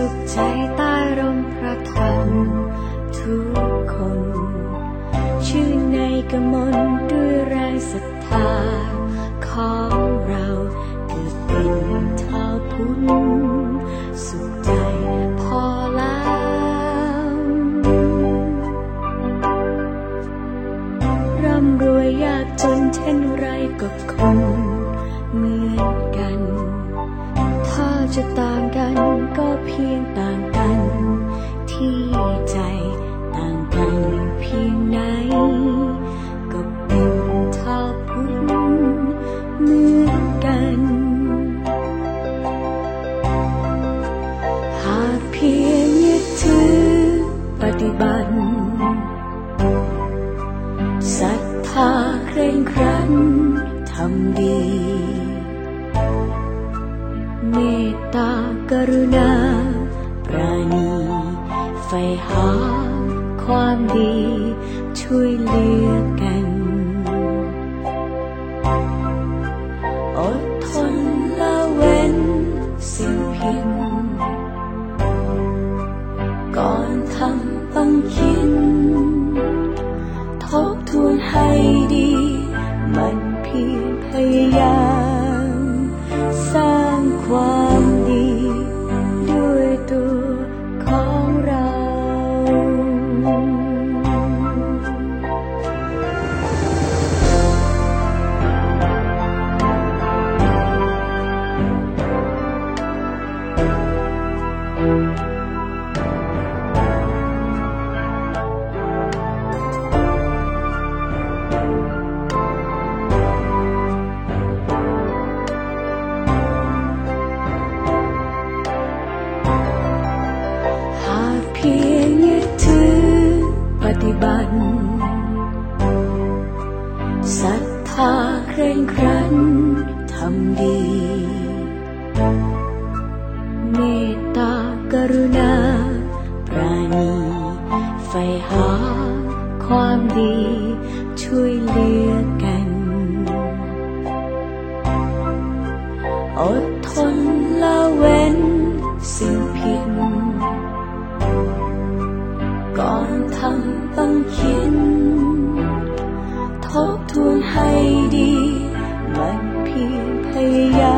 สุขใจใต้ร่มพระธรรมทุกคน ชื่นในกมลด้วยแรงศรัทธาของเราเกิดเป็นเท่าพุนสุขใจพอแล้วร่ำรวยยากจนเช่นไรก็คงเหมือนกัน จะต่างกันก็เพียงต่างกัน ที่ใจต่างกันเพียงไหน ก็เป็นเท่าพุนเหมือนกัน หากเพียงยึดถือปฏิบัติศรัทธาเคร่งครันทำดี เมตตากรุณา ปราณีใฝ่หาความดี ช่วยเหลือกันอดทนละเว้นสิ่งผิดก่อนทำ บัติศรัทธาเคร่งครันทำดี เมตตากรุณา ปราณีใฝ่หาความดี ช่วยเหลือกัน อดทนละเว้ บทวนให้ดี มันเพียงพยายามสร้างความ